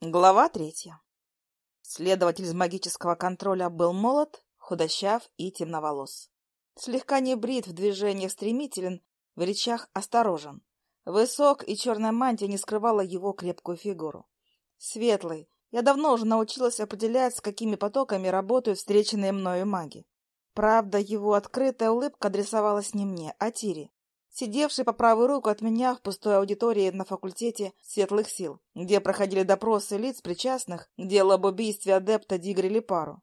Глава третья. Следователь из магического контроля был молод, худощав и темноволос. Слегка не брит, в движениях стремителен, в речах осторожен. Высок, и черная мантия не скрывала его крепкую фигуру. Светлый. Я давно уже научилась определять, с какими потоками работают встреченные мною маги. Правда, его открытая улыбка адресовалась не мне, а Тире сидевший по правую руку от меня в пустой аудитории на факультете светлых сил, где проходили допросы лиц, причастных к делу об убийстве адепта Дигри Липару.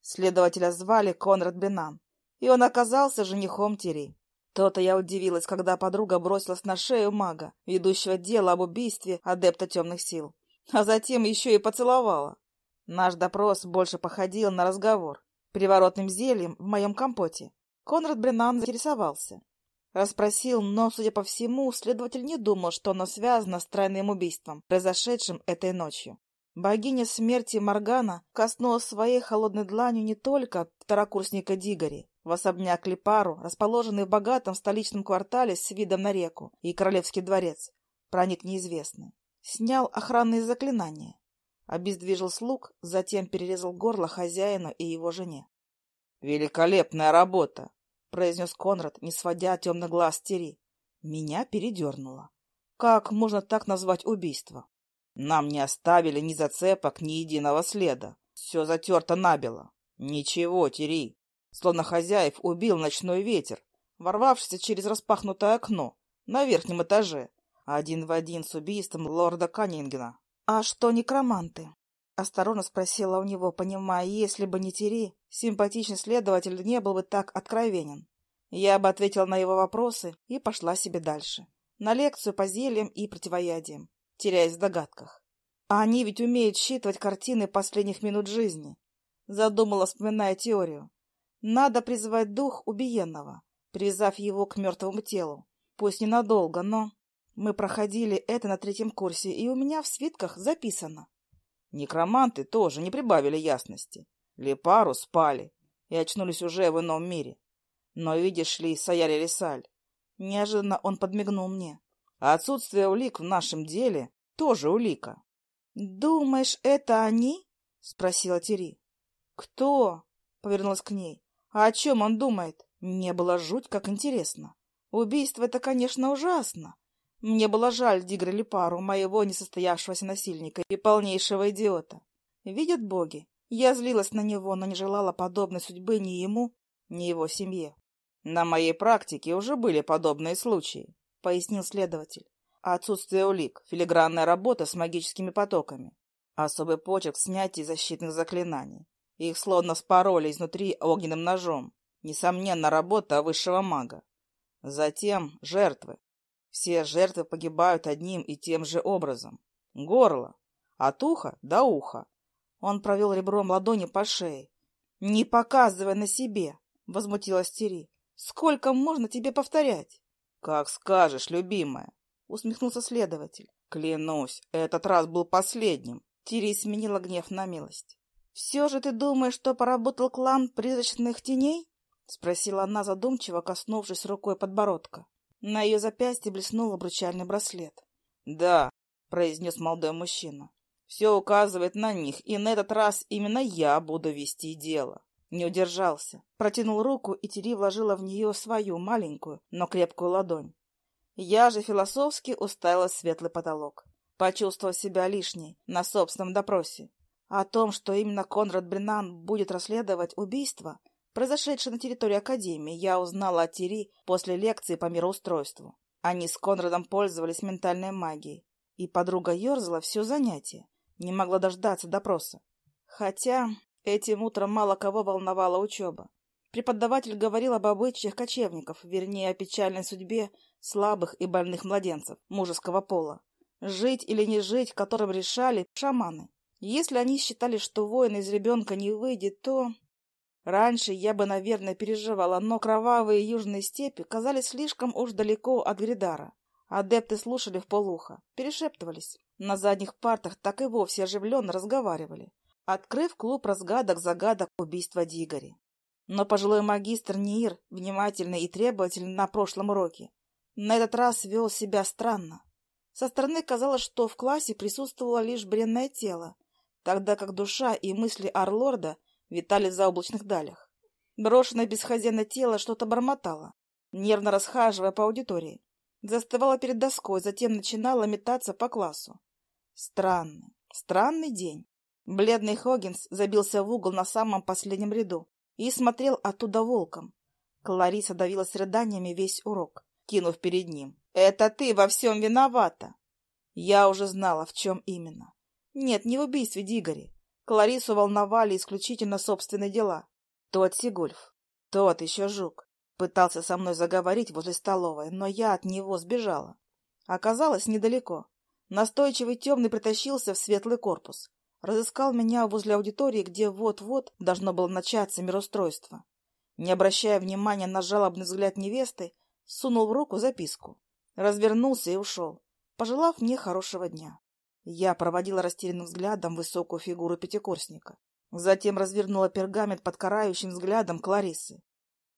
Следователя звали Конрад Бенан, и он оказался женихом Тири. То-то я удивилась, когда подруга бросилась на шею мага, ведущего дело об убийстве адепта темных сил, а затем еще и поцеловала. Наш допрос больше походил на разговор. Приворотным зельем в моем компоте Конрад Бренан заинтересовался. Расспросил, но, судя по всему, следователь не думал, что оно связано с тройным убийством, произошедшим этой ночью. Богиня смерти Моргана коснулась своей холодной дланью не только второкурсника Дигори, в особняк Липару, расположенный в богатом столичном квартале с видом на реку и королевский дворец, проник неизвестный. Снял охранные заклинания, обездвижил слуг, затем перерезал горло хозяину и его жене. «Великолепная работа!» — произнес Конрад, не сводя темный глаз Тери. Меня передернуло. Как можно так назвать убийство? Нам не оставили ни зацепок, ни единого следа. Все затерто набело. Ничего, Тери. Словно хозяев убил ночной ветер, ворвавшийся через распахнутое окно на верхнем этаже, один в один с убийством лорда Каннингена. — А что некроманты? — осторожно спросила у него, понимая, если бы не Тери, симпатичный следователь не был бы так откровенен. Я бы ответила на его вопросы и пошла себе дальше. На лекцию по зельям и противоядиям, теряясь в догадках. А они ведь умеют считывать картины последних минут жизни. Задумала, вспоминая теорию. Надо призвать дух убиенного, привязав его к мертвому телу. Пусть ненадолго, но... Мы проходили это на третьем курсе, и у меня в свитках записано. Некроманты тоже не прибавили ясности. Лепару спали и очнулись уже в ином мире. Но, видишь ли, Саяри Рисаль, неожиданно он подмигнул мне. А отсутствие улик в нашем деле тоже улика. — Думаешь, это они? — спросила Тери. — Кто? — повернулась к ней. — А о чем он думает? Мне было жуть, как интересно. Убийство — это, конечно, ужасно. Мне было жаль Дигра Липару, моего несостоявшегося насильника и полнейшего идиота. Видят боги, я злилась на него, но не желала подобной судьбы ни ему, ни его семье. На моей практике уже были подобные случаи, пояснил следователь. Отсутствие улик, филигранная работа с магическими потоками, особый почерк в снятии защитных заклинаний. Их словно спороли изнутри огненным ножом. Несомненно, работа высшего мага. Затем жертвы, все жертвы погибают одним и тем же образом. Горло. От уха до уха. Он провел ребром ладони по шее. — Не показывай на себе! — возмутилась Тери. — Сколько можно тебе повторять? — Как скажешь, любимая! — усмехнулся следователь. — Клянусь, этот раз был последним. Тири сменила гнев на милость. — Все же ты думаешь, что поработал клан призрачных теней? — спросила она задумчиво, коснувшись рукой подбородка. На ее запястье блеснул обручальный браслет. — Да, — произнес молодой мужчина. — Все указывает на них, и на этот раз именно я буду вести дело. Не удержался. Протянул руку, и Тери вложила в нее свою маленькую, но крепкую ладонь. Я же философски уставила светлый потолок. Почувствовал себя лишней на собственном допросе. О том, что именно Конрад Бринан будет расследовать убийство, произошедшее на территории Академии, я узнала от Тири после лекции по мироустройству. Они с Конрадом пользовались ментальной магией, и подруга ерзала все занятие, не могла дождаться допроса. Хотя этим утром мало кого волновала учеба. Преподаватель говорил об обычаях кочевников, вернее, о печальной судьбе слабых и больных младенцев мужеского пола. Жить или не жить, которым решали шаманы. Если они считали, что воин из ребенка не выйдет, то... Раньше я бы, наверное, переживала, но кровавые южные степи казались слишком уж далеко от Гридара. Адепты слушали в полухо, перешептывались. На задних партах так и вовсе оживленно разговаривали, открыв клуб разгадок-загадок убийства Дигори. Но пожилой магистр Нир, внимательный и требовательный на прошлом уроке, на этот раз вел себя странно. Со стороны казалось, что в классе присутствовало лишь бренное тело, тогда как душа и мысли Арлорда витали в заоблачных далях. Брошенное без хозяина тело что-то бормотало, нервно расхаживая по аудитории. Застывала перед доской, затем начинала метаться по классу. Странный, странный день. Бледный Хоггинс забился в угол на самом последнем ряду и смотрел оттуда волком. Клариса давилась рыданиями весь урок, кинув перед ним. «Это ты во всем виновата!» Я уже знала, в чем именно. Нет, не в убийстве Дигори. Кларису волновали исключительно собственные дела. Тот Сигульф, тот еще жук. Пытался со мной заговорить возле столовой, но я от него сбежала. Оказалось, недалеко. Настойчивый темный притащился в светлый корпус. Разыскал меня возле аудитории, где вот-вот должно было начаться мироустройство. Не обращая внимания на жалобный взгляд невесты, сунул в руку записку. Развернулся и ушел, пожелав мне хорошего дня. Я проводила растерянным взглядом высокую фигуру пятикурсника. Затем развернула пергамент под карающим взглядом Кларисы.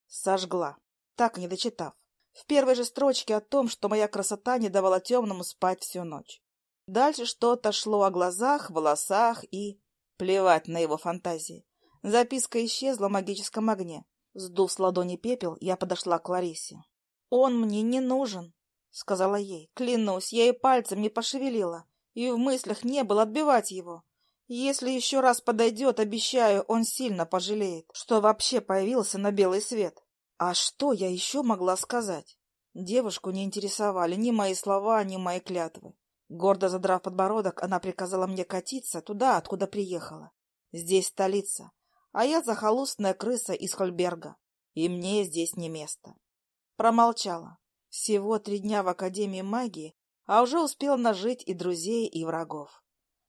Сожгла, так не дочитав. В первой же строчке о том, что моя красота не давала темному спать всю ночь. Дальше что-то шло о глазах, волосах и... Плевать на его фантазии. Записка исчезла в магическом огне. Сдув с ладони пепел, я подошла к Ларисе. «Он мне не нужен», — сказала ей. Клянусь, я и пальцем не пошевелила, и в мыслях не было отбивать его. Если еще раз подойдет, обещаю, он сильно пожалеет, что вообще появился на белый свет. А что я еще могла сказать? Девушку не интересовали ни мои слова, ни мои клятвы. Гордо задрав подбородок, она приказала мне катиться туда, откуда приехала. Здесь столица, а я захолустная крыса из Хольберга, и мне здесь не место. Промолчала. Всего три дня в Академии магии, а уже успел нажить и друзей, и врагов.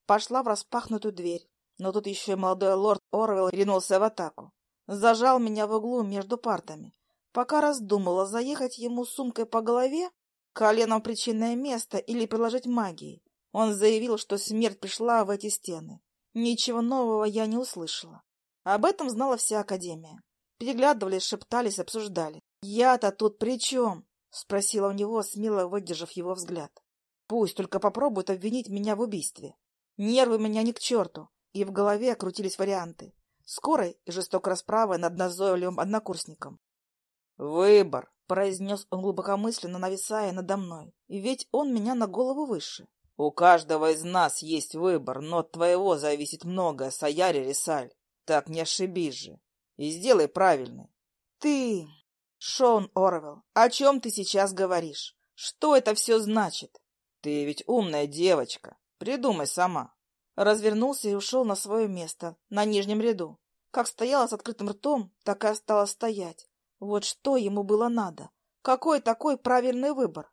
Пошла в распахнутую дверь, но тут еще и молодой лорд Орвелл ринулся в атаку. Зажал меня в углу между партами. Пока раздумала, заехать ему сумкой по голове, коленом причинное место или приложить магией. Он заявил, что смерть пришла в эти стены. Ничего нового я не услышала. Об этом знала вся Академия. Переглядывались, шептались, обсуждали. «Я-то тут при чем?» — спросила у него, смело выдержав его взгляд. «Пусть только попробуют обвинить меня в убийстве. Нервы меня ни к черту, и в голове крутились варианты. Скорой и жестокой расправы над назойливым однокурсником. «Выбор!» — произнес он глубокомысленно, нависая надо мной. И ведь он меня на голову выше. «У каждого из нас есть выбор, но от твоего зависит многое, Саяри Рисаль. Так не ошибись же. И сделай правильный». «Ты...» «Шон Орвелл, о чем ты сейчас говоришь? Что это все значит?» «Ты ведь умная девочка. Придумай сама». Развернулся и ушел на свое место, на нижнем ряду. Как стояла с открытым ртом, так и осталась стоять. Вот что ему было надо. Какой такой правильный выбор?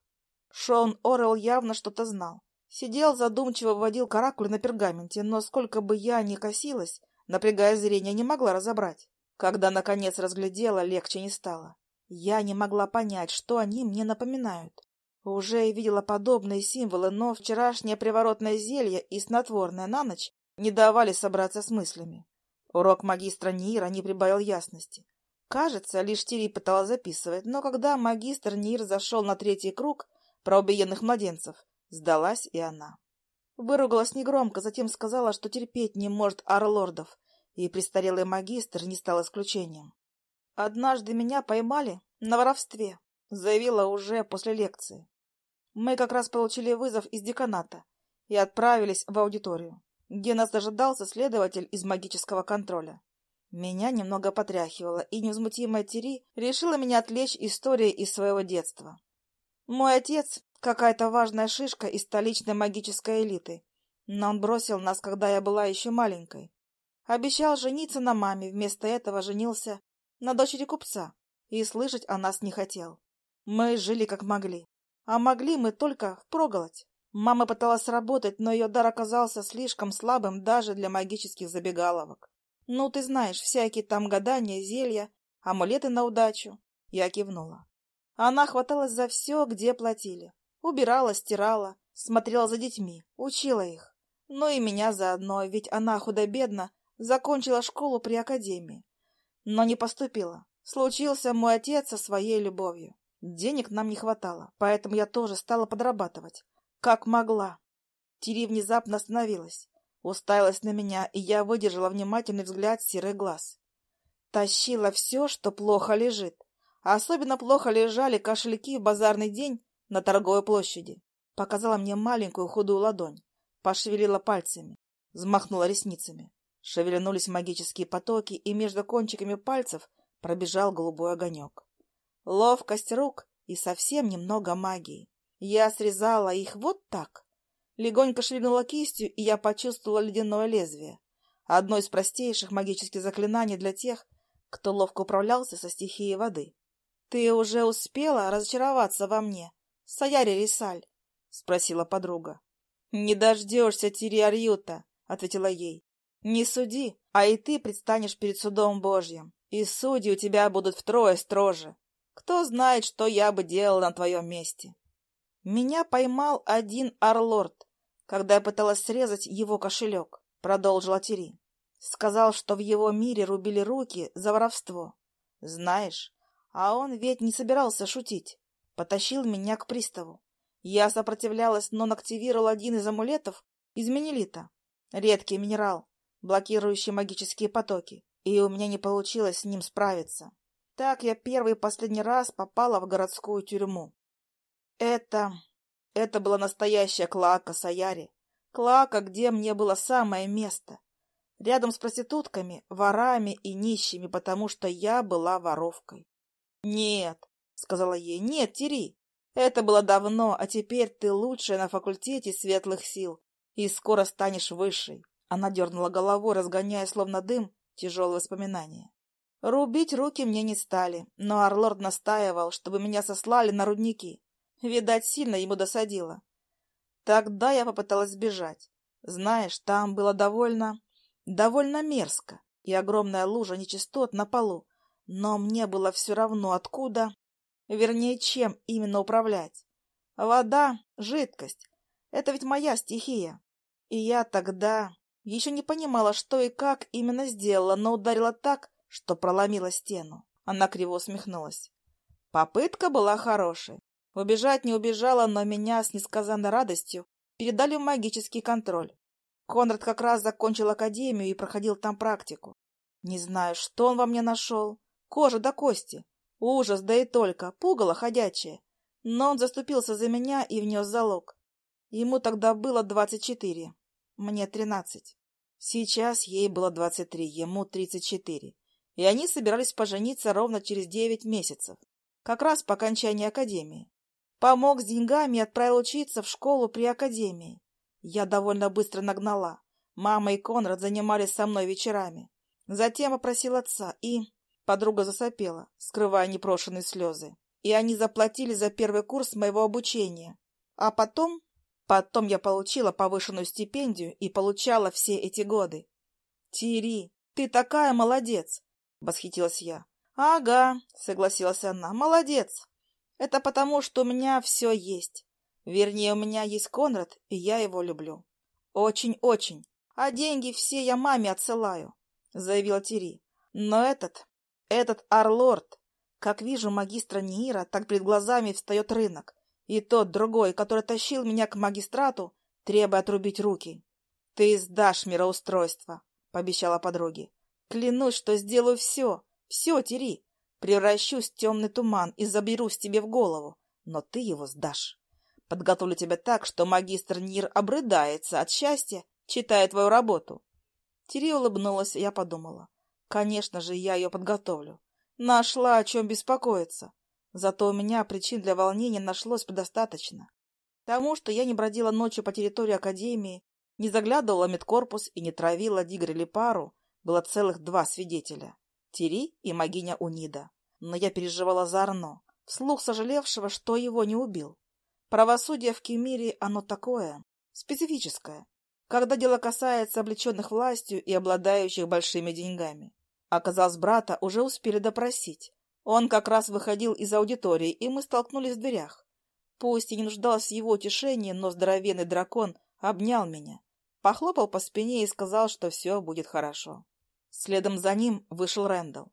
Шон Орел явно что-то знал. Сидел задумчиво, вводил каракуль на пергаменте, но сколько бы я ни косилась, напрягая зрение, не могла разобрать. Когда, наконец, разглядела, легче не стало. Я не могла понять, что они мне напоминают. Уже видела подобные символы, но вчерашнее приворотное зелье и снотворное на ночь не давали собраться с мыслями. Урок магистра Нира не прибавил ясности. Кажется, лишь Тири пыталась записывать, но когда магистр Нир зашел на третий круг про убиенных младенцев, сдалась и она. Выругалась негромко, затем сказала, что терпеть не может арлордов, и престарелый магистр не стал исключением. Однажды меня поймали на воровстве, заявила уже после лекции. Мы как раз получили вызов из деканата и отправились в аудиторию, где нас дожидался следователь из магического контроля. Меня немного потряхивало, и невозмутимая Тери решила меня отвлечь историей из своего детства. Мой отец — какая-то важная шишка из столичной магической элиты, но он бросил нас, когда я была еще маленькой. Обещал жениться на маме, вместо этого женился на дочери купца, и слышать о нас не хотел. Мы жили как могли, а могли мы только впроголодь. Мама пыталась работать, но ее дар оказался слишком слабым даже для магических забегаловок. Ну, ты знаешь, всякие там гадания, зелья, амулеты на удачу. Я кивнула. Она хваталась за все, где платили. Убирала, стирала, смотрела за детьми, учила их. Ну и меня заодно, ведь она худо-бедно закончила школу при академии но не поступила. Случился мой отец со своей любовью. Денег нам не хватало, поэтому я тоже стала подрабатывать. Как могла. Тири внезапно остановилась, уставилась на меня, и я выдержала внимательный взгляд серых глаз. Тащила все, что плохо лежит. А особенно плохо лежали кошельки в базарный день на торговой площади. Показала мне маленькую худую ладонь, пошевелила пальцами, взмахнула ресницами. Шевельнулись магические потоки, и между кончиками пальцев пробежал голубой огонек. Ловкость рук и совсем немного магии. Я срезала их вот так. Легонько шевельнула кистью, и я почувствовала ледяное лезвие. Одно из простейших магических заклинаний для тех, кто ловко управлялся со стихией воды. — Ты уже успела разочароваться во мне, Саяри Рисаль? — спросила подруга. — Не дождешься Тириарьюта, — ответила ей. — Не суди, а и ты предстанешь перед судом Божьим, и судьи у тебя будут втрое строже. Кто знает, что я бы делал на твоем месте. Меня поймал один орлорд, когда я пыталась срезать его кошелек, — продолжила Тири. Сказал, что в его мире рубили руки за воровство. Знаешь, а он ведь не собирался шутить. Потащил меня к приставу. Я сопротивлялась, но он активировал один из амулетов из минелита. Редкий минерал, блокирующий магические потоки. И у меня не получилось с ним справиться. Так я первый и последний раз попала в городскую тюрьму. Это... это была настоящая клака Саяри. Клака, где мне было самое место. Рядом с проститутками, ворами и нищими, потому что я была воровкой. — Нет, — сказала ей, — нет, Тири. Это было давно, а теперь ты лучшая на факультете светлых сил и скоро станешь высшей. Она дернула головой, разгоняя, словно дым, тяжелые воспоминания. Рубить руки мне не стали, но Орлорд настаивал, чтобы меня сослали на рудники. Видать, сильно ему досадило. Тогда я попыталась сбежать. Знаешь, там было довольно Довольно мерзко и огромная лужа нечистот на полу, но мне было все равно откуда, вернее, чем именно управлять. Вода — жидкость. Это ведь моя стихия. И я тогда еще не понимала, что и как именно сделала, но ударила так, что проломила стену. Она криво усмехнулась. Попытка была хорошей. Убежать не убежала, но меня с несказанной радостью передали в магический контроль. Конрад как раз закончил академию и проходил там практику. Не знаю, что он во мне нашел. Кожа до кости. Ужас, да и только. Пугало ходячее. Но он заступился за меня и внес залог. Ему тогда было двадцать четыре. Мне тринадцать. Сейчас ей было двадцать три, ему тридцать четыре. И они собирались пожениться ровно через девять месяцев. Как раз по окончании академии. Помог с деньгами и отправил учиться в школу при академии. Я довольно быстро нагнала. Мама и Конрад занимались со мной вечерами. Затем опросил отца, и... Подруга засопела, скрывая непрошенные слезы. И они заплатили за первый курс моего обучения. А потом... Потом я получила повышенную стипендию и получала все эти годы. — Тири, ты такая молодец! — восхитилась я. — Ага, — согласилась она, — молодец. Это потому, что у меня все есть. Вернее, у меня есть Конрад, и я его люблю. Очень-очень. А деньги все я маме отсылаю, — заявила Тири. Но этот, этот Арлорд, как вижу магистра Нира, так перед глазами встает рынок. И тот другой, который тащил меня к магистрату, требуя отрубить руки. — Ты сдашь мироустройство, — пообещала подруге. — Клянусь, что сделаю все, все, Тири. Превращусь в темный туман и заберусь тебе в голову, но ты его сдашь. Подготовлю тебя так, что магистр Нир обрыдается от счастья, читая твою работу. Тири улыбнулась, я подумала. Конечно же, я ее подготовлю. Нашла, о чем беспокоиться. Зато у меня причин для волнения нашлось предостаточно. Тому, что я не бродила ночью по территории Академии, не заглядывала в медкорпус и не травила Дигр или пару, было целых два свидетеля — Тири и магиня Унида. Но я переживала за Арно, вслух сожалевшего, что его не убил. Правосудие в Кемире оно такое, специфическое, когда дело касается облеченных властью и обладающих большими деньгами. Оказалось, брата уже успели допросить. Он как раз выходил из аудитории, и мы столкнулись в дверях. Пусть и не нуждалась в его утешении, но здоровенный дракон обнял меня, похлопал по спине и сказал, что все будет хорошо. Следом за ним вышел Рэндалл.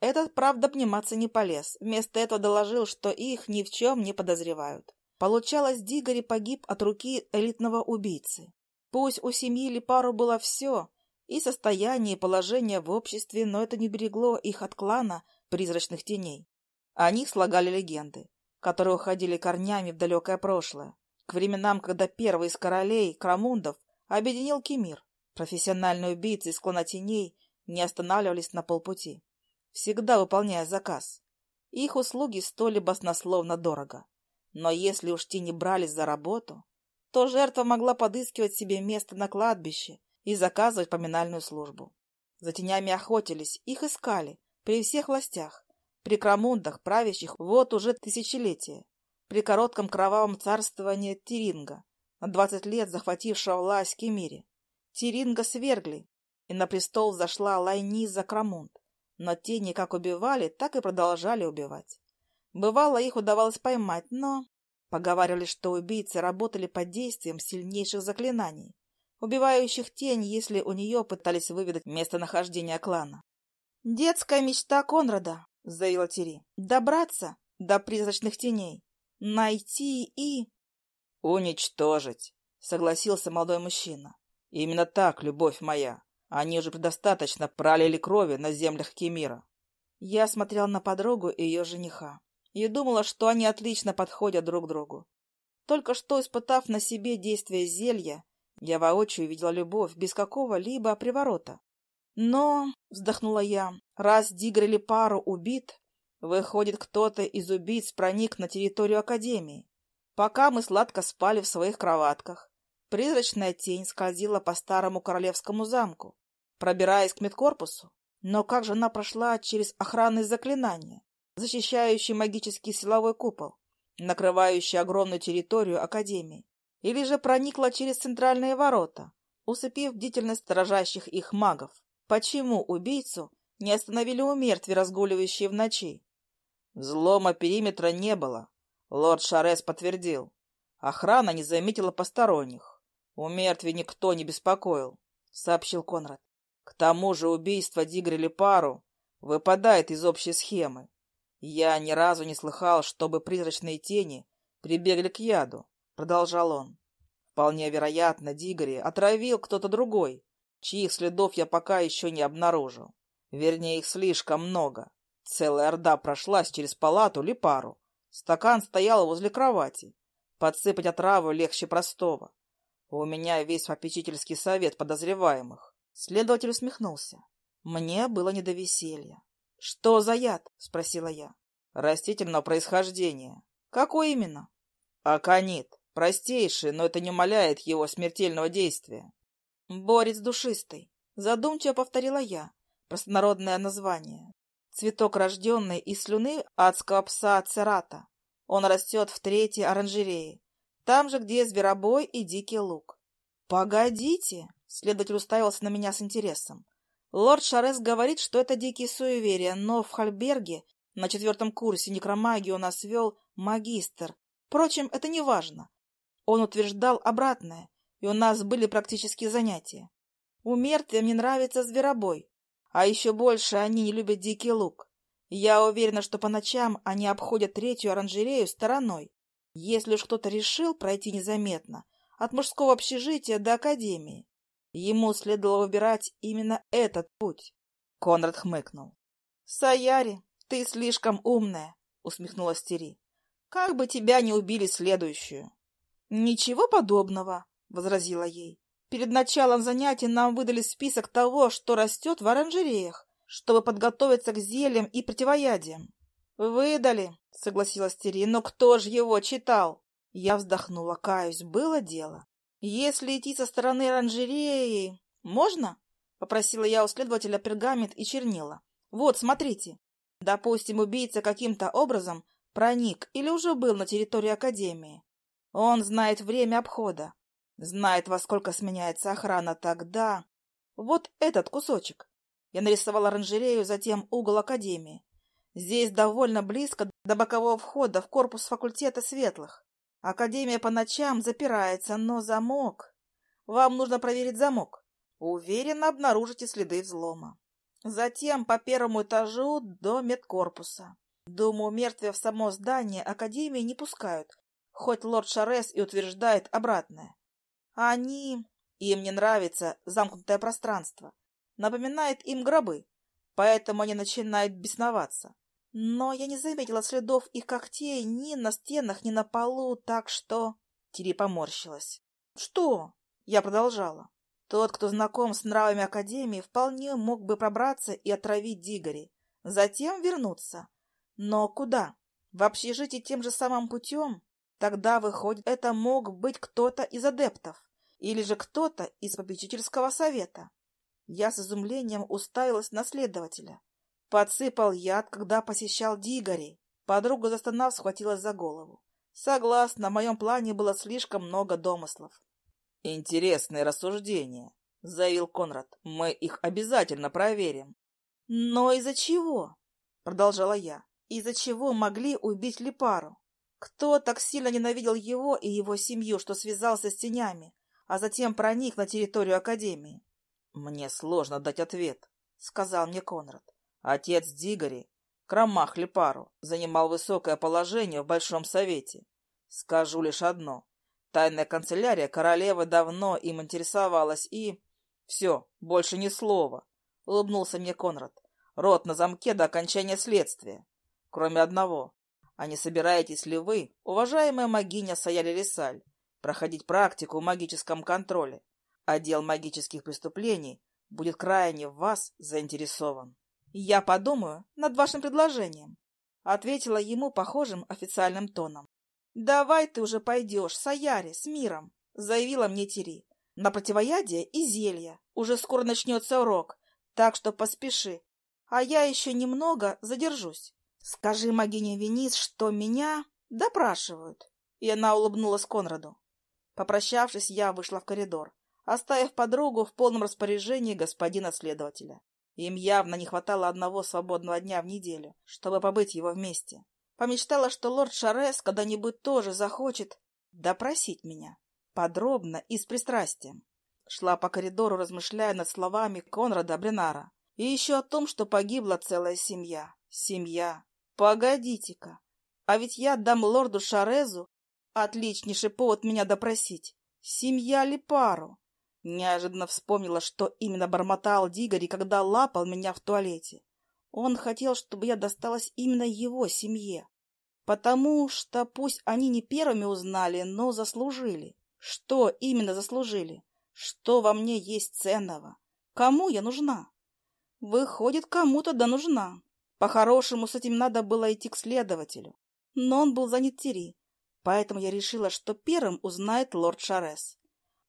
Этот, правда, обниматься не полез, вместо этого доложил, что их ни в чем не подозревают. Получалось, Дигори погиб от руки элитного убийцы. Пусть у семьи Липару было все, и состояние, и положение в обществе, но это не берегло их от клана призрачных теней. О них слагали легенды, которые уходили корнями в далекое прошлое, к временам, когда первый из королей, Крамундов, объединил Кемир. Профессиональные убийцы из клана теней не останавливались на полпути, всегда выполняя заказ. Их услуги стоили баснословно дорого. Но если уж те не брались за работу, то жертва могла подыскивать себе место на кладбище и заказывать поминальную службу. За тенями охотились, их искали при всех властях, при крамундах, правящих вот уже тысячелетия, при коротком кровавом царствовании Тиринга, на двадцать лет захватившего власть в Кемире. Тиринга свергли, и на престол зашла Лайниза Крамунд. Но тени как убивали, так и продолжали убивать. Бывало, их удавалось поймать, но... Поговаривали, что убийцы работали под действием сильнейших заклинаний, убивающих тень, если у нее пытались выведать местонахождение клана. «Детская мечта Конрада», — заявила Тири, — «добраться до призрачных теней, найти и...» «Уничтожить», — согласился молодой мужчина. «Именно так, любовь моя. Они уже предостаточно пролили крови на землях Кемира. Я смотрел на подругу и ее жениха и думала, что они отлично подходят друг другу. Только что испытав на себе действие зелья, я воочию видела любовь без какого-либо приворота. Но, вздохнула я, раз Дигр или Пару убит, выходит, кто-то из убийц проник на территорию Академии. Пока мы сладко спали в своих кроватках, призрачная тень скользила по старому королевскому замку, пробираясь к медкорпусу. Но как же она прошла через охранные заклинания, защищающие магический силовой купол, накрывающий огромную территорию Академии? Или же проникла через центральные ворота, усыпив бдительность сторожащих их магов? Почему убийцу не остановили у мертвей, разгуливающие в ночи? Взлома периметра не было. Лорд Шарес подтвердил. Охрана не заметила посторонних. У мертвей никто не беспокоил, — сообщил Конрад. К тому же убийство Дигрели Пару выпадает из общей схемы. Я ни разу не слыхал, чтобы призрачные тени прибегли к яду, — продолжал он. Вполне вероятно, Дигори отравил кто-то другой, чьих следов я пока еще не обнаружил. Вернее, их слишком много. Целая орда прошлась через палату или пару. Стакан стоял возле кровати. Подсыпать отраву легче простого. У меня весь попечительский совет подозреваемых. Следователь усмехнулся. Мне было не до веселья. — Что за яд? — спросила я. — Растительного происхождения. — Какой именно? — Аконит. Простейший, но это не умаляет его смертельного действия. — Борец душистый. Задумчиво повторила я. Простонародное название. Цветок, рожденный из слюны адского пса Церата. Он растет в третьей оранжерее, там же, где зверобой и дикий лук. — Погодите! Следователь уставился на меня с интересом. Лорд Шарес говорит, что это дикие суеверия, но в Хальберге на четвертом курсе некромагию нас вел магистр. Впрочем, это не важно. Он утверждал обратное, и у нас были практические занятия. У мертвым не нравится зверобой, а еще больше они не любят дикий лук. Я уверена, что по ночам они обходят третью оранжерею стороной. Если уж кто-то решил пройти незаметно от мужского общежития до академии, Ему следовало выбирать именно этот путь. Конрад хмыкнул. — Саяри, ты слишком умная, — усмехнулась Тери. — Как бы тебя не убили следующую. — Ничего подобного, — возразила ей. Перед началом занятий нам выдали список того, что растет в оранжереях, чтобы подготовиться к зельям и противоядиям. — Выдали, — согласилась Тери, — но кто же его читал? Я вздохнула, каюсь, было дело. «Если идти со стороны оранжереи, можно?» — попросила я у следователя пергамент и чернила. «Вот, смотрите. Допустим, убийца каким-то образом проник или уже был на территории Академии. Он знает время обхода, знает, во сколько сменяется охрана тогда. Вот этот кусочек. Я нарисовал оранжерею, затем угол Академии. Здесь довольно близко до бокового входа в корпус факультета светлых. Академия по ночам запирается, но замок... Вам нужно проверить замок. Уверенно обнаружите следы взлома. Затем по первому этажу до медкорпуса. Думаю, мертвые в само здание Академии не пускают. хоть лорд Шарес и утверждает обратное. Они... Им не нравится замкнутое пространство. Напоминает им гробы, поэтому они начинают бесноваться. Но я не заметила следов их когтей ни на стенах, ни на полу, так что... Тири поморщилась. «Что?» Я продолжала. Тот, кто знаком с нравами Академии, вполне мог бы пробраться и отравить Дигори, затем вернуться. Но куда? В общежитие тем же самым путем? Тогда, выходит, это мог быть кто-то из адептов или же кто-то из попечительского совета. Я с изумлением уставилась на следователя. Подсыпал яд, когда посещал Дигори. Подруга, застонав, схватилась за голову. Согласно, в моем плане было слишком много домыслов. «Интересные рассуждения», — заявил Конрад. «Мы их обязательно проверим». «Но из-за чего?» — продолжала я. «Из-за чего могли убить Липару? Кто так сильно ненавидел его и его семью, что связался с тенями, а затем проник на территорию Академии?» «Мне сложно дать ответ», — сказал мне Конрад. «Отец Дигори, Крамах Липару, занимал высокое положение в Большом Совете. Скажу лишь одно. Тайная канцелярия королевы давно им интересовалась и... Все, больше ни слова. Улыбнулся мне Конрад. Рот на замке до окончания следствия. Кроме одного. А не собираетесь ли вы, уважаемая магиня Саяли Рисаль, проходить практику в магическом контроле? Отдел магических преступлений будет крайне в вас заинтересован. Я подумаю над вашим предложением, ответила ему похожим официальным тоном. «Давай ты уже пойдешь, Саяри, с миром», — заявила мне Тири. «На противоядие и зелья. Уже скоро начнется урок, так что поспеши. А я еще немного задержусь. Скажи магине Венис, что меня допрашивают». И она улыбнулась Конраду. Попрощавшись, я вышла в коридор, оставив подругу в полном распоряжении господина следователя. Им явно не хватало одного свободного дня в неделю, чтобы побыть его вместе. Помечтала, что лорд Шарес когда-нибудь тоже захочет допросить меня. Подробно и с пристрастием. Шла по коридору, размышляя над словами Конрада Бринара. И еще о том, что погибла целая семья. Семья. Погодите-ка. А ведь я дам лорду Шарезу отличнейший повод меня допросить. Семья ли пару? Неожиданно вспомнила, что именно бормотал Дигори, когда лапал меня в туалете. Он хотел, чтобы я досталась именно его семье. Потому что пусть они не первыми узнали, но заслужили. Что именно заслужили? Что во мне есть ценного? Кому я нужна? Выходит, кому-то да нужна. По-хорошему, с этим надо было идти к следователю. Но он был занят Тири, поэтому я решила, что первым узнает лорд Шарес.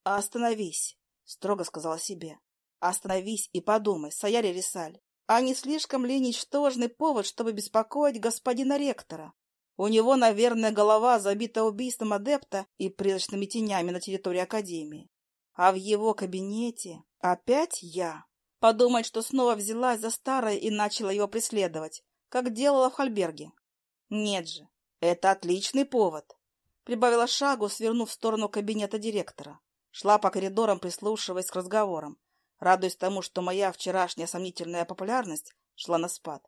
«Остановись», — строго сказала себе. «Остановись и подумай, Саяри Рисаль. А не слишком ли ничтожный повод, чтобы беспокоить господина ректора? У него, наверное, голова забита убийством адепта и призрачными тенями на территории Академии. А в его кабинете опять я. Подумать, что снова взялась за старое и начала его преследовать, как делала в Хальберге. Нет же, это отличный повод. Прибавила шагу, свернув в сторону кабинета директора. Шла по коридорам, прислушиваясь к разговорам радуясь тому, что моя вчерашняя сомнительная популярность шла на спад.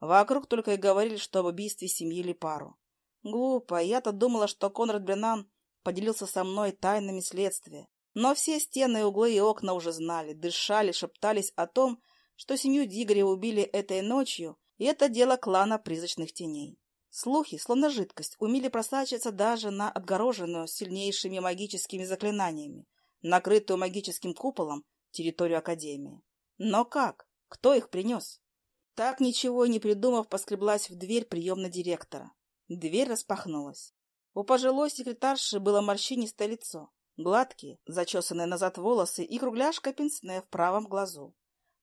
Вокруг только и говорили, что об убийстве семьи Липару. Глупо, я-то думала, что Конрад Бренан поделился со мной тайнами следствия. Но все стены, углы и окна уже знали, дышали, шептались о том, что семью Дигоря убили этой ночью, и это дело клана призрачных теней. Слухи, словно жидкость, умели просачиваться даже на отгороженную сильнейшими магическими заклинаниями, накрытую магическим куполом территорию Академии. Но как? Кто их принес? Так ничего и не придумав, поскреблась в дверь приемной директора. Дверь распахнулась. У пожилой секретарши было морщинистое лицо, гладкие, зачесанные назад волосы и кругляшка пенсне в правом глазу.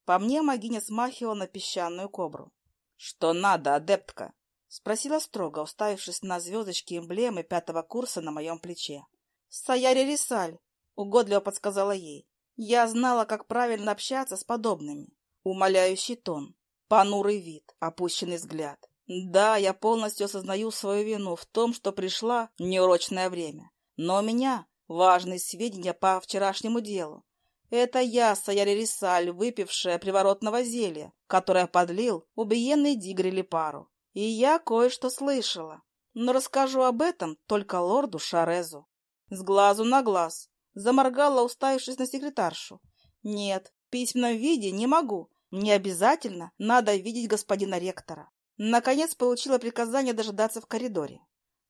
По мне магиня смахивала на песчаную кобру. — Что надо, адептка? — спросила строго, уставившись на звездочки эмблемы пятого курса на моем плече. — Саяри Рисаль, — угодливо подсказала ей. Я знала, как правильно общаться с подобными. Умоляющий тон, понурый вид, опущенный взгляд. Да, я полностью осознаю свою вину в том, что пришла неурочное время. Но у меня важные сведения по вчерашнему делу. Это я, Саяри Рисаль, выпившая приворотного зелья, которое подлил убиенный Дигри Липару. И я кое-что слышала. Но расскажу об этом только лорду Шарезу. С глазу на глаз. Заморгала, уставившись на секретаршу. Нет, в письменном виде не могу. Мне обязательно надо видеть господина ректора. Наконец получила приказание дожидаться в коридоре.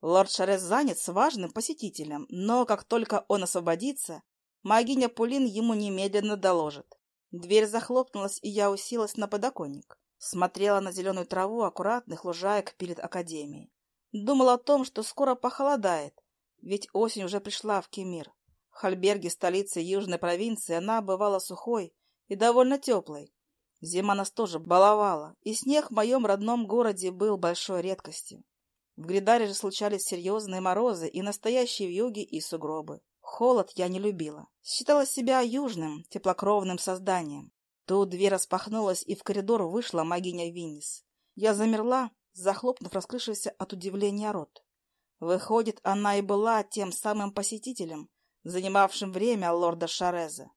Лорд Шарес занят с важным посетителем, но как только он освободится, магиня Пулин ему немедленно доложит. Дверь захлопнулась, и я уселась на подоконник. Смотрела на зеленую траву аккуратных лужаек перед академией. Думала о том, что скоро похолодает, ведь осень уже пришла в Кемир. В Хальберге, столице южной провинции, она бывала сухой и довольно теплой. Зима нас тоже баловала, и снег в моем родном городе был большой редкостью. В Гридаре же случались серьезные морозы и настоящие вьюги и сугробы. Холод я не любила. Считала себя южным, теплокровным созданием. Тут дверь распахнулась, и в коридор вышла магиня Виннис. Я замерла, захлопнув раскрывшийся от удивления рот. Выходит, она и была тем самым посетителем, занимавшим время лорда Шареза.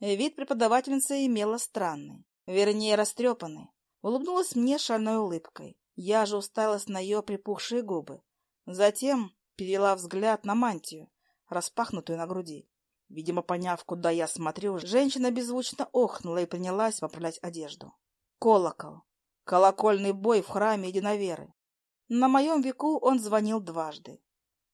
Вид преподавательницы имела странный, вернее, растрепанный. Улыбнулась мне шальной улыбкой. Я же уставилась на ее припухшие губы. Затем перела взгляд на мантию, распахнутую на груди. Видимо, поняв, куда я смотрю, женщина беззвучно охнула и принялась поправлять одежду. Колокол. Колокольный бой в храме единоверы. На моем веку он звонил дважды.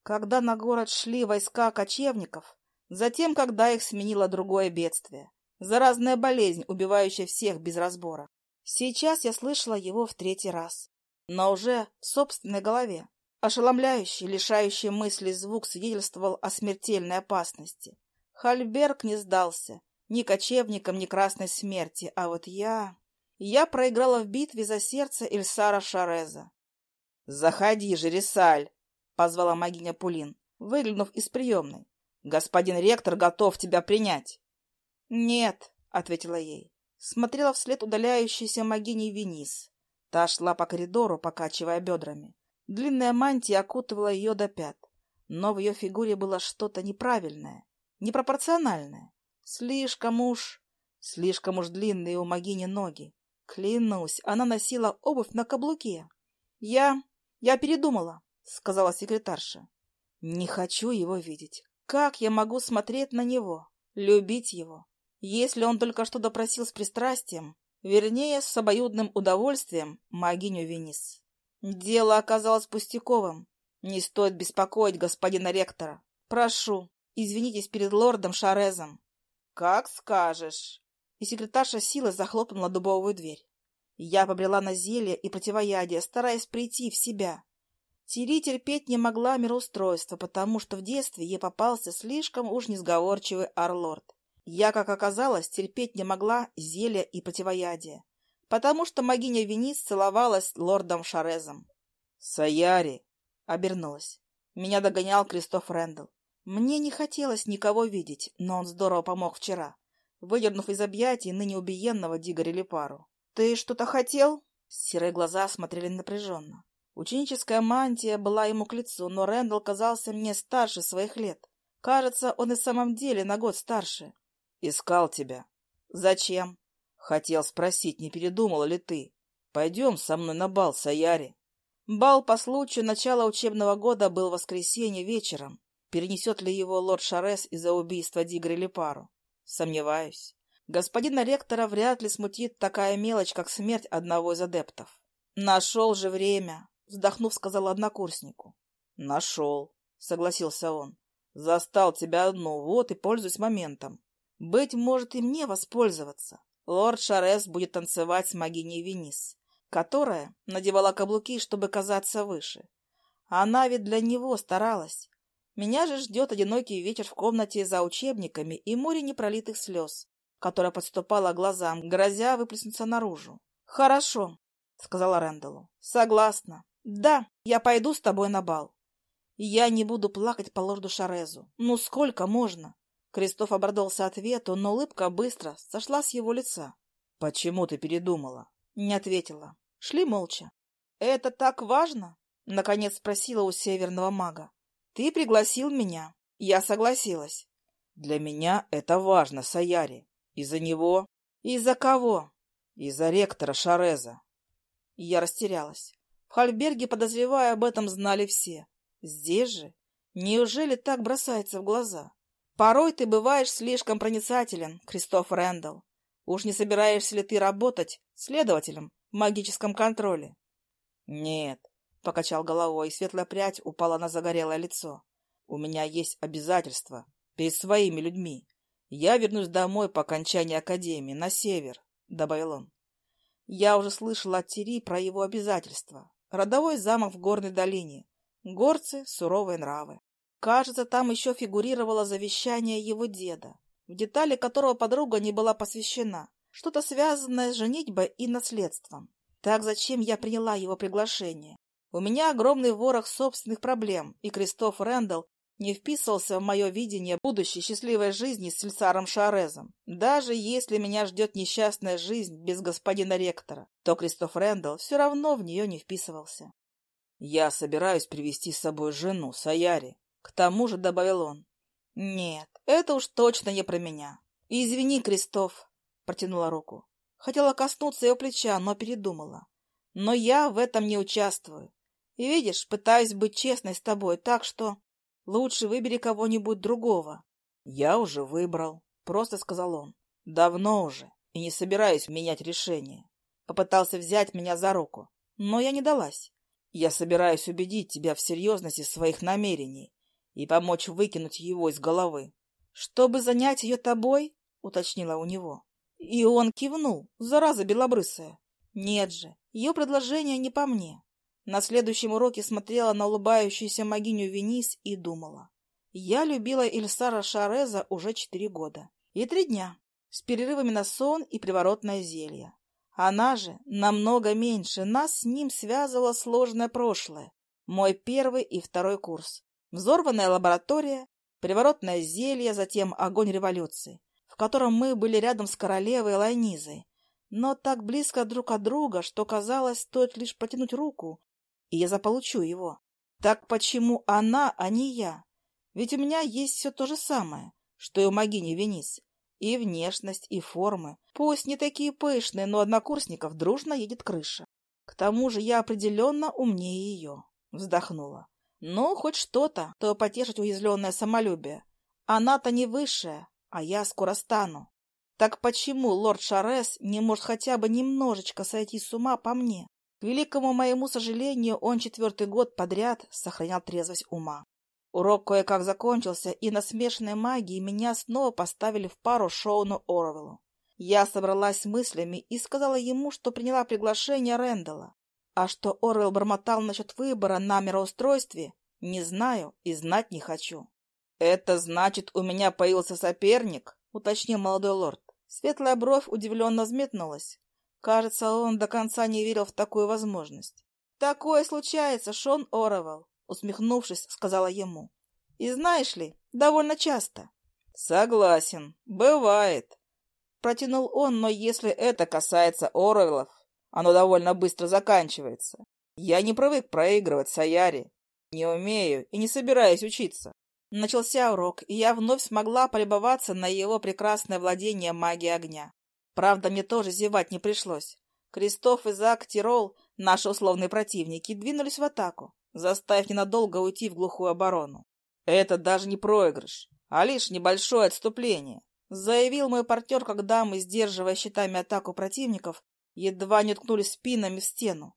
Когда на город шли войска кочевников, затем, когда их сменило другое бедствие. Заразная болезнь, убивающая всех без разбора. Сейчас я слышала его в третий раз но уже в собственной голове. Ошеломляющий, лишающий мысли звук свидетельствовал о смертельной опасности. Хальберг не сдался, ни кочевникам, ни красной смерти, а вот я... Я проиграла в битве за сердце Ильсара Шареза. — Заходи же, Рисаль! — позвала магиня Пулин, выглянув из приемной. — Господин ректор готов тебя принять. — Нет, — ответила ей. Смотрела вслед удаляющейся магине Венис. Та шла по коридору, покачивая бедрами. Длинная мантия окутывала ее до пят, но в ее фигуре было что-то неправильное, непропорциональное. Слишком уж... Слишком уж длинные у Магини ноги. Клянусь, она носила обувь на каблуке. «Я... я передумала», — сказала секретарша. «Не хочу его видеть. Как я могу смотреть на него, любить его, если он только что допросил с пристрастием, Вернее, с обоюдным удовольствием магиню Венис. Дело оказалось пустяковым. Не стоит беспокоить господина ректора. Прошу, извинитесь перед лордом Шарезом. Как скажешь. И секретарша силы захлопнула дубовую дверь. Я побрела на зелье и противоядие, стараясь прийти в себя. Тири терпеть не могла мироустройства, потому что в детстве ей попался слишком уж несговорчивый арлорд. Я, как оказалось, терпеть не могла зелья и противоядия, потому что могиня Венис целовалась лордом Шарезом. «Саяри!» — обернулась. Меня догонял Кристоф Рэндалл. Мне не хотелось никого видеть, но он здорово помог вчера, выдернув из объятий ныне убиенного Дигори Лепару. «Ты что-то хотел?» Серые глаза смотрели напряженно. Ученическая мантия была ему к лицу, но Рэндалл казался мне старше своих лет. Кажется, он и в самом деле на год старше. Искал тебя. Зачем? Хотел спросить, не передумала ли ты. Пойдем со мной на бал, Саяри. Бал по случаю начала учебного года был воскресенье вечером. Перенесет ли его лорд Шарес из-за убийства Дигри Лепару? Сомневаюсь. Господина ректора вряд ли смутит такая мелочь, как смерть одного из адептов. Нашел же время, вздохнув, сказал однокурснику. Нашел, согласился он. Застал тебя одну, вот и пользуюсь моментом. Быть может, и мне воспользоваться. Лорд Шарес будет танцевать с магиней Венис, которая надевала каблуки, чтобы казаться выше. Она ведь для него старалась. Меня же ждет одинокий вечер в комнате за учебниками и море непролитых слез, которое подступало глазам, грозя выплеснуться наружу. — Хорошо, — сказала Рэндаллу. — Согласна. Да, я пойду с тобой на бал. Я не буду плакать по лорду Шарезу. Ну сколько можно? Кристоф обрадовался ответу, но улыбка быстро сошла с его лица. — Почему ты передумала? Не ответила. Шли молча. — Это так важно? — наконец спросила у северного мага. — Ты пригласил меня. Я согласилась. — Для меня это важно, Саяри. Из-за него... — Из-за кого? — Из-за ректора Шареза. Я растерялась. В Хальберге, подозревая об этом, знали все. Здесь же? Неужели так бросается в глаза? Порой ты бываешь слишком проницателен, Кристоф Рэндалл. Уж не собираешься ли ты работать следователем в магическом контроле? Нет, покачал головой, и светлая прядь упала на загорелое лицо. У меня есть обязательства перед своими людьми. Я вернусь домой по окончании академии, на север, добавил он. Я уже слышал от Тири про его обязательства. Родовой замок в горной долине. Горцы — суровые нравы. Кажется, там еще фигурировало завещание его деда, в детали которого подруга не была посвящена. Что-то связанное с женитьбой и наследством. Так зачем я приняла его приглашение? У меня огромный ворох собственных проблем, и Кристоф Рэндалл не вписывался в мое видение будущей счастливой жизни с Сельсаром Шарезом. Даже если меня ждет несчастная жизнь без господина ректора, то Кристоф Рэндалл все равно в нее не вписывался. «Я собираюсь привести с собой жену, Саяри», — к тому же добавил он. «Нет, это уж точно не про меня. Извини, Кристоф», — протянула руку. Хотела коснуться его плеча, но передумала. «Но я в этом не участвую. И видишь, пытаюсь быть честной с тобой, так что...» Лучше выбери кого-нибудь другого. Я уже выбрал, просто сказал он. Давно уже, и не собираюсь менять решение. Попытался взять меня за руку, но я не далась. Я собираюсь убедить тебя в серьезности своих намерений и помочь выкинуть его из головы. Чтобы занять ее тобой, уточнила у него. И он кивнул, зараза белобрысая. Нет же, ее предложение не по мне. На следующем уроке смотрела на улыбающуюся могиню Венис и думала. Я любила Ильсара Шареза уже четыре года. И три дня, с перерывами на сон и приворотное зелье. Она же намного меньше, нас с ним связывало сложное прошлое. Мой первый и второй курс. Взорванная лаборатория, приворотное зелье, затем огонь революции, в котором мы были рядом с королевой Лайнизой, но так близко друг от друга, что казалось, стоит лишь потянуть руку, и я заполучу его. Так почему она, а не я? Ведь у меня есть все то же самое, что и у Магини Венис. И внешность, и формы. Пусть не такие пышные, но однокурсников дружно едет крыша. К тому же я определенно умнее ее. Вздохнула. Ну, хоть что-то, то потешить уязвленное самолюбие. Она-то не высшая, а я скоро стану. Так почему лорд Шарес не может хотя бы немножечко сойти с ума по мне? К великому моему сожалению, он четвертый год подряд сохранял трезвость ума. Урок кое-как закончился, и на смешанной магии меня снова поставили в пару Шоуну Орвеллу. Я собралась с мыслями и сказала ему, что приняла приглашение Рэндалла. А что Орвелл бормотал насчет выбора на мироустройстве, не знаю и знать не хочу. — Это значит, у меня появился соперник? — уточнил молодой лорд. Светлая бровь удивленно взметнулась. Кажется, он до конца не верил в такую возможность. «Такое случается, Шон Оровал», — усмехнувшись, сказала ему. «И знаешь ли, довольно часто». «Согласен, бывает», — протянул он, но если это касается Оровелов, оно довольно быстро заканчивается. Я не привык проигрывать Саяри. Не умею и не собираюсь учиться. Начался урок, и я вновь смогла полюбоваться на его прекрасное владение магией огня. Правда, мне тоже зевать не пришлось. Кристоф и Зак Тирол, наши условные противники, двинулись в атаку, заставив ненадолго уйти в глухую оборону. Это даже не проигрыш, а лишь небольшое отступление, заявил мой партнер, когда мы, сдерживая щитами атаку противников, едва не уткнулись спинами в стену.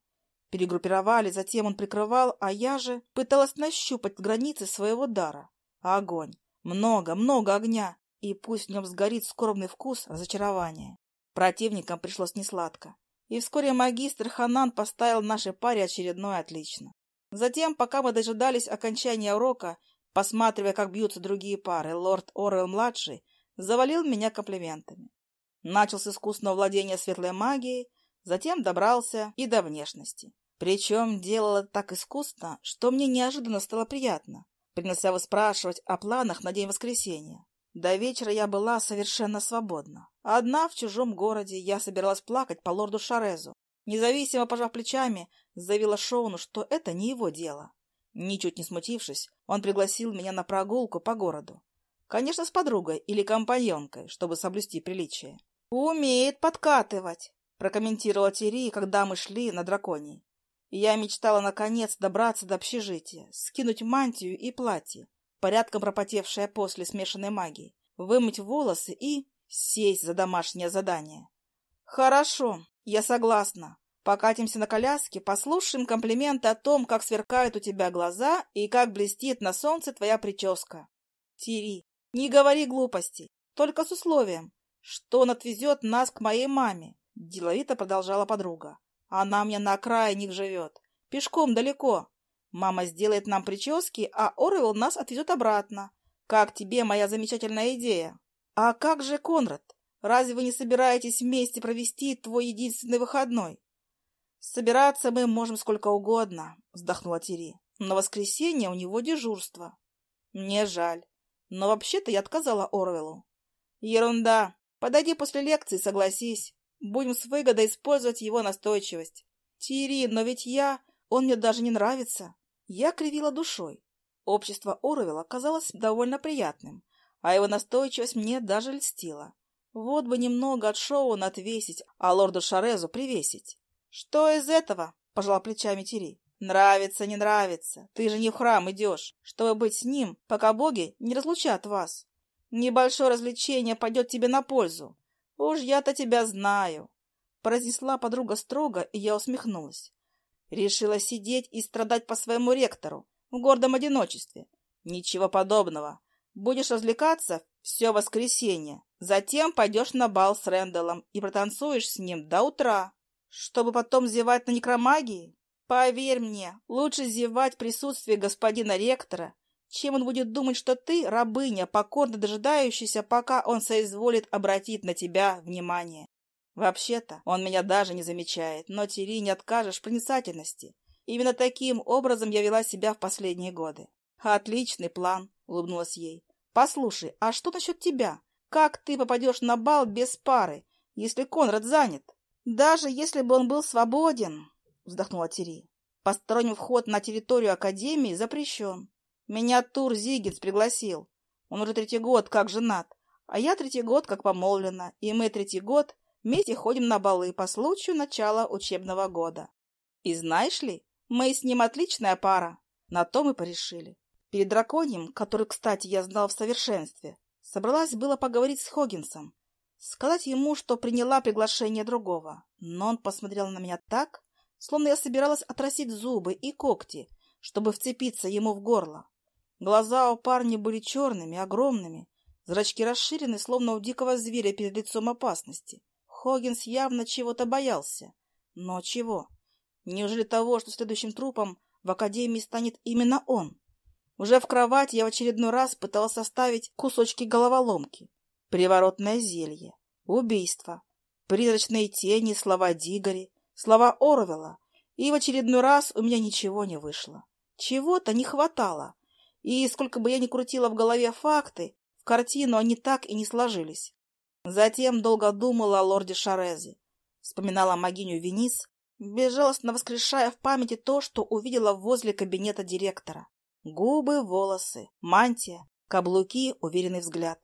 Перегруппировали, затем он прикрывал, а я же пыталась нащупать границы своего дара. Огонь. Много, много огня. И пусть в нем сгорит скорбный вкус разочарования. Противникам пришлось несладко. И вскоре магистр Ханан поставил нашей паре очередное отлично. Затем, пока мы дожидались окончания урока, посматривая, как бьются другие пары, лорд Орел-младший завалил меня комплиментами. Начал с искусного владения светлой магией, затем добрался и до внешности. Причем делал это так искусно, что мне неожиданно стало приятно. Принялся выспрашивать о планах на день воскресенья. До вечера я была совершенно свободна. Одна в чужом городе я собиралась плакать по лорду Шарезу. Независимо пожав плечами, заявила Шоуну, что это не его дело. Ничуть не смутившись, он пригласил меня на прогулку по городу. Конечно, с подругой или компаньонкой, чтобы соблюсти приличие. «Умеет подкатывать», — прокомментировала Терри, когда мы шли на драконий. Я мечтала, наконец, добраться до общежития, скинуть мантию и платье, порядком пропотевшее после смешанной магии, вымыть волосы и сесть за домашнее задание. Хорошо, я согласна. Покатимся на коляске, послушаем комплименты о том, как сверкают у тебя глаза и как блестит на солнце твоя прическа. Тири, не говори глупостей, только с условием, что он отвезет нас к моей маме, деловито продолжала подруга. Она мне на окраине живет, пешком далеко. Мама сделает нам прически, а Орвел нас отвезет обратно. Как тебе моя замечательная идея? А как же Конрад? Разве вы не собираетесь вместе провести твой единственный выходной? Собираться мы можем сколько угодно, вздохнула Тири. Но воскресенье у него дежурство. Мне жаль. Но вообще-то я отказала Орвелу. Ерунда. Подойди после лекции, согласись. Будем с выгодой использовать его настойчивость. Тири, но ведь я... Он мне даже не нравится. Я кривила душой. Общество Орвела казалось довольно приятным, а его настойчивость мне даже льстила. Вот бы немного от Шоуна отвесить, а лорду Шарезу привесить. Что из этого? — пожала плечами Тири. Нравится, не нравится. Ты же не в храм идешь, чтобы быть с ним, пока боги не разлучат вас. Небольшое развлечение пойдет тебе на пользу. Уж я-то тебя знаю. Произнесла подруга строго, и я усмехнулась. Решила сидеть и страдать по своему ректору в гордом одиночестве. Ничего подобного. Будешь развлекаться все воскресенье. Затем пойдешь на бал с Рэндаллом и протанцуешь с ним до утра, чтобы потом зевать на некромагии. Поверь мне, лучше зевать в присутствии господина ректора, чем он будет думать, что ты рабыня, покорно дожидающаяся, пока он соизволит обратить на тебя внимание. Вообще-то он меня даже не замечает, но Тири не откажешь проницательности. Именно таким образом я вела себя в последние годы. Отличный план, улыбнулась ей. Послушай, а что насчет тебя? Как ты попадешь на бал без пары, если Конрад занят? Даже если бы он был свободен, вздохнула Тири. Посторонний вход на территорию Академии запрещен. Меня Тур Зигец пригласил. Он уже третий год как женат, а я третий год как помолвлена, и мы третий год вместе ходим на балы по случаю начала учебного года. И знаешь ли, мы с ним отличная пара. На то мы порешили. Перед драконьем, который, кстати, я знал в совершенстве, собралась было поговорить с Хоггинсом, сказать ему, что приняла приглашение другого. Но он посмотрел на меня так, словно я собиралась отрастить зубы и когти, чтобы вцепиться ему в горло. Глаза у парня были черными, огромными, зрачки расширены, словно у дикого зверя перед лицом опасности. Хоггинс явно чего-то боялся. Но чего? Неужели того, что следующим трупом в Академии станет именно он? Уже в кровати я в очередной раз пытался составить кусочки головоломки. Приворотное зелье, убийство, призрачные тени, слова Дигори, слова Орвела. И в очередной раз у меня ничего не вышло. Чего-то не хватало. И сколько бы я ни крутила в голове факты, в картину они так и не сложились. Затем долго думала о лорде Шарезе. Вспоминала могиню Венис, безжалостно воскрешая в памяти то, что увидела возле кабинета директора. Губы, волосы, мантия, каблуки, уверенный взгляд.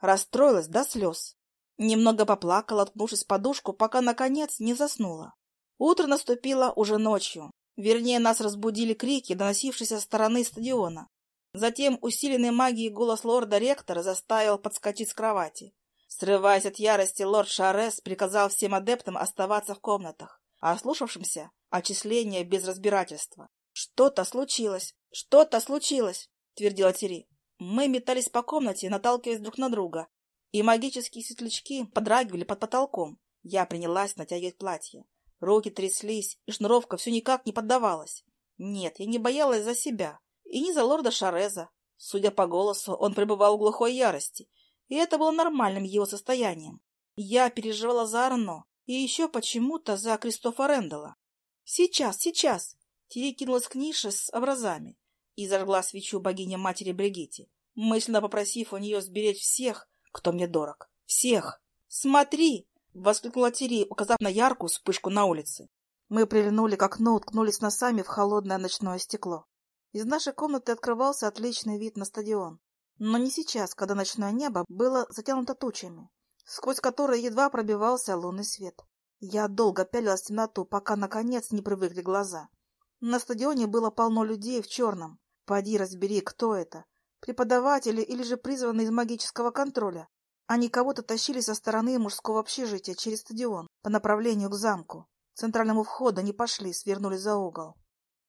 Расстроилась до слез. Немного поплакала, откнувшись в подушку, пока, наконец, не заснула. Утро наступило уже ночью. Вернее, нас разбудили крики, доносившиеся со стороны стадиона. Затем усиленный магией голос лорда-ректора заставил подскочить с кровати. Срываясь от ярости, лорд Шарес приказал всем адептам оставаться в комнатах, а ослушавшимся — отчисление без разбирательства. «Что-то случилось! Что-то случилось!» — твердила Тири. Мы метались по комнате, наталкиваясь друг на друга, и магические светлячки подрагивали под потолком. Я принялась натягивать платье. Руки тряслись, и шнуровка все никак не поддавалась. Нет, я не боялась за себя. И не за лорда Шареза. Судя по голосу, он пребывал в глухой ярости, и это было нормальным его состоянием. Я переживала за Арно и еще почему-то за Кристофа Рэндалла. «Сейчас, сейчас!» Тири кинулась к нише с образами и зажгла свечу богине-матери Бригитте, мысленно попросив у нее сберечь всех, кто мне дорог. «Всех! Смотри!» — воскликнула Тири, указав на яркую вспышку на улице. Мы прильнули к окну, уткнулись носами в холодное ночное стекло. Из нашей комнаты открывался отличный вид на стадион. Но не сейчас, когда ночное небо было затянуто тучами, сквозь которые едва пробивался лунный свет. Я долго пялилась в темноту, пока, наконец, не привыкли глаза. На стадионе было полно людей в черном. Поди разбери, кто это. Преподаватели или же призванные из магического контроля. Они кого-то тащили со стороны мужского общежития через стадион по направлению к замку. К центральному входу не пошли, свернули за угол.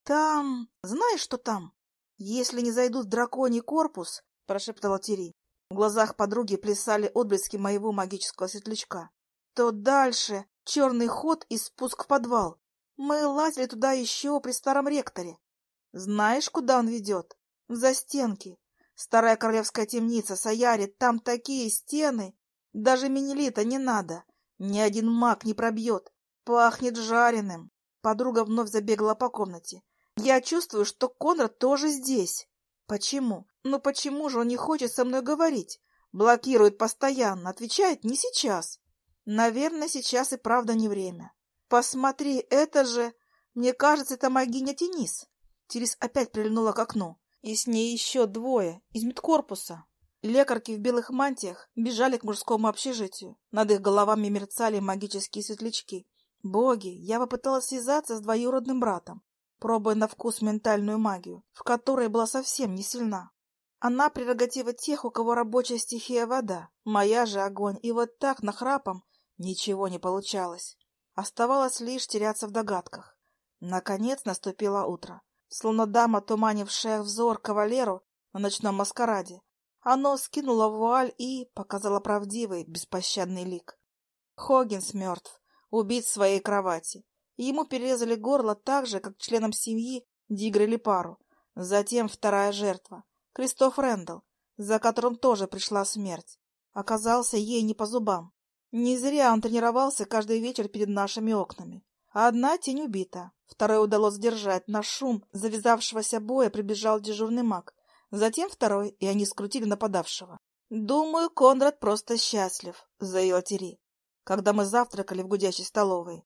Там... Знаешь, что там? Если не зайдут в драконий корпус, — прошептала Тири. В глазах подруги плясали отблески моего магического светлячка. То дальше черный ход и спуск в подвал. Мы лазили туда еще при старом ректоре. Знаешь, куда он ведет? В застенки. Старая королевская темница, Саяри, там такие стены. Даже минелита не надо. Ни один маг не пробьет. Пахнет жареным. Подруга вновь забегала по комнате. Я чувствую, что Конрад тоже здесь. Почему? Ну почему же он не хочет со мной говорить? Блокирует постоянно, отвечает не сейчас. Наверное, сейчас и правда не время. Посмотри, это же... Мне кажется, это магиня Тенис. Тирис опять прильнула к окну. И с ней еще двое из медкорпуса. Лекарки в белых мантиях бежали к мужскому общежитию. Над их головами мерцали магические светлячки. Боги, я попыталась связаться с двоюродным братом, пробуя на вкус ментальную магию, в которой была совсем не сильна. Она прерогатива тех, у кого рабочая стихия вода, моя же огонь, и вот так, нахрапом, ничего не получалось. Оставалось лишь теряться в догадках. Наконец наступило утро. Словно дама, туманившая взор кавалеру на ночном маскараде, оно скинуло вуаль и показало правдивый, беспощадный лик. Хоггинс мертв убит в своей кровати. Ему перерезали горло так же, как членам семьи Дигры Липару. Затем вторая жертва, Кристоф Рэндалл, за которым тоже пришла смерть, оказался ей не по зубам. Не зря он тренировался каждый вечер перед нашими окнами. Одна тень убита, второй удалось сдержать. На шум завязавшегося боя прибежал дежурный маг. Затем второй, и они скрутили нападавшего. «Думаю, Конрад просто счастлив», — заявила Тири когда мы завтракали в гудящей столовой.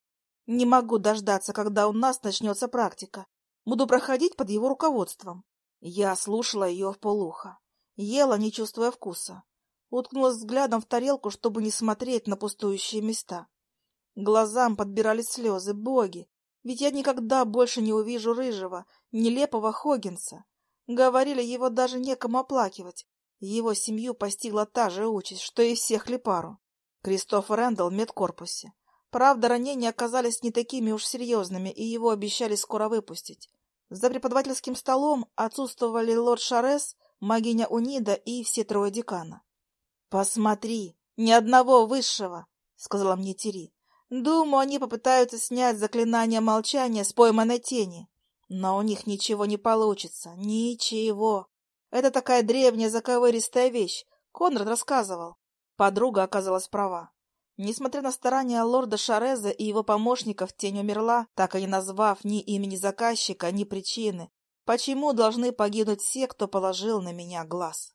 Не могу дождаться, когда у нас начнется практика. Буду проходить под его руководством. Я слушала ее в полухо. Ела, не чувствуя вкуса. Уткнулась взглядом в тарелку, чтобы не смотреть на пустующие места. Глазам подбирались слезы. Боги! Ведь я никогда больше не увижу рыжего, нелепого Хоггинса. Говорили, его даже некому оплакивать. Его семью постигла та же участь, что и всех Лепару. Кристоф Рэндалл в медкорпусе. Правда, ранения оказались не такими уж серьезными, и его обещали скоро выпустить. За преподавательским столом отсутствовали лорд Шарес, магиня Унида и все трое декана. — Посмотри, ни одного высшего, — сказала мне Тири. — Думаю, они попытаются снять заклинание молчания с пойманной тени. Но у них ничего не получится. Ничего. Это такая древняя заковыристая вещь. Конрад рассказывал. Подруга оказалась права. Несмотря на старания лорда Шареза и его помощников, тень умерла, так и не назвав ни имени заказчика, ни причины, почему должны погибнуть все, кто положил на меня глаз.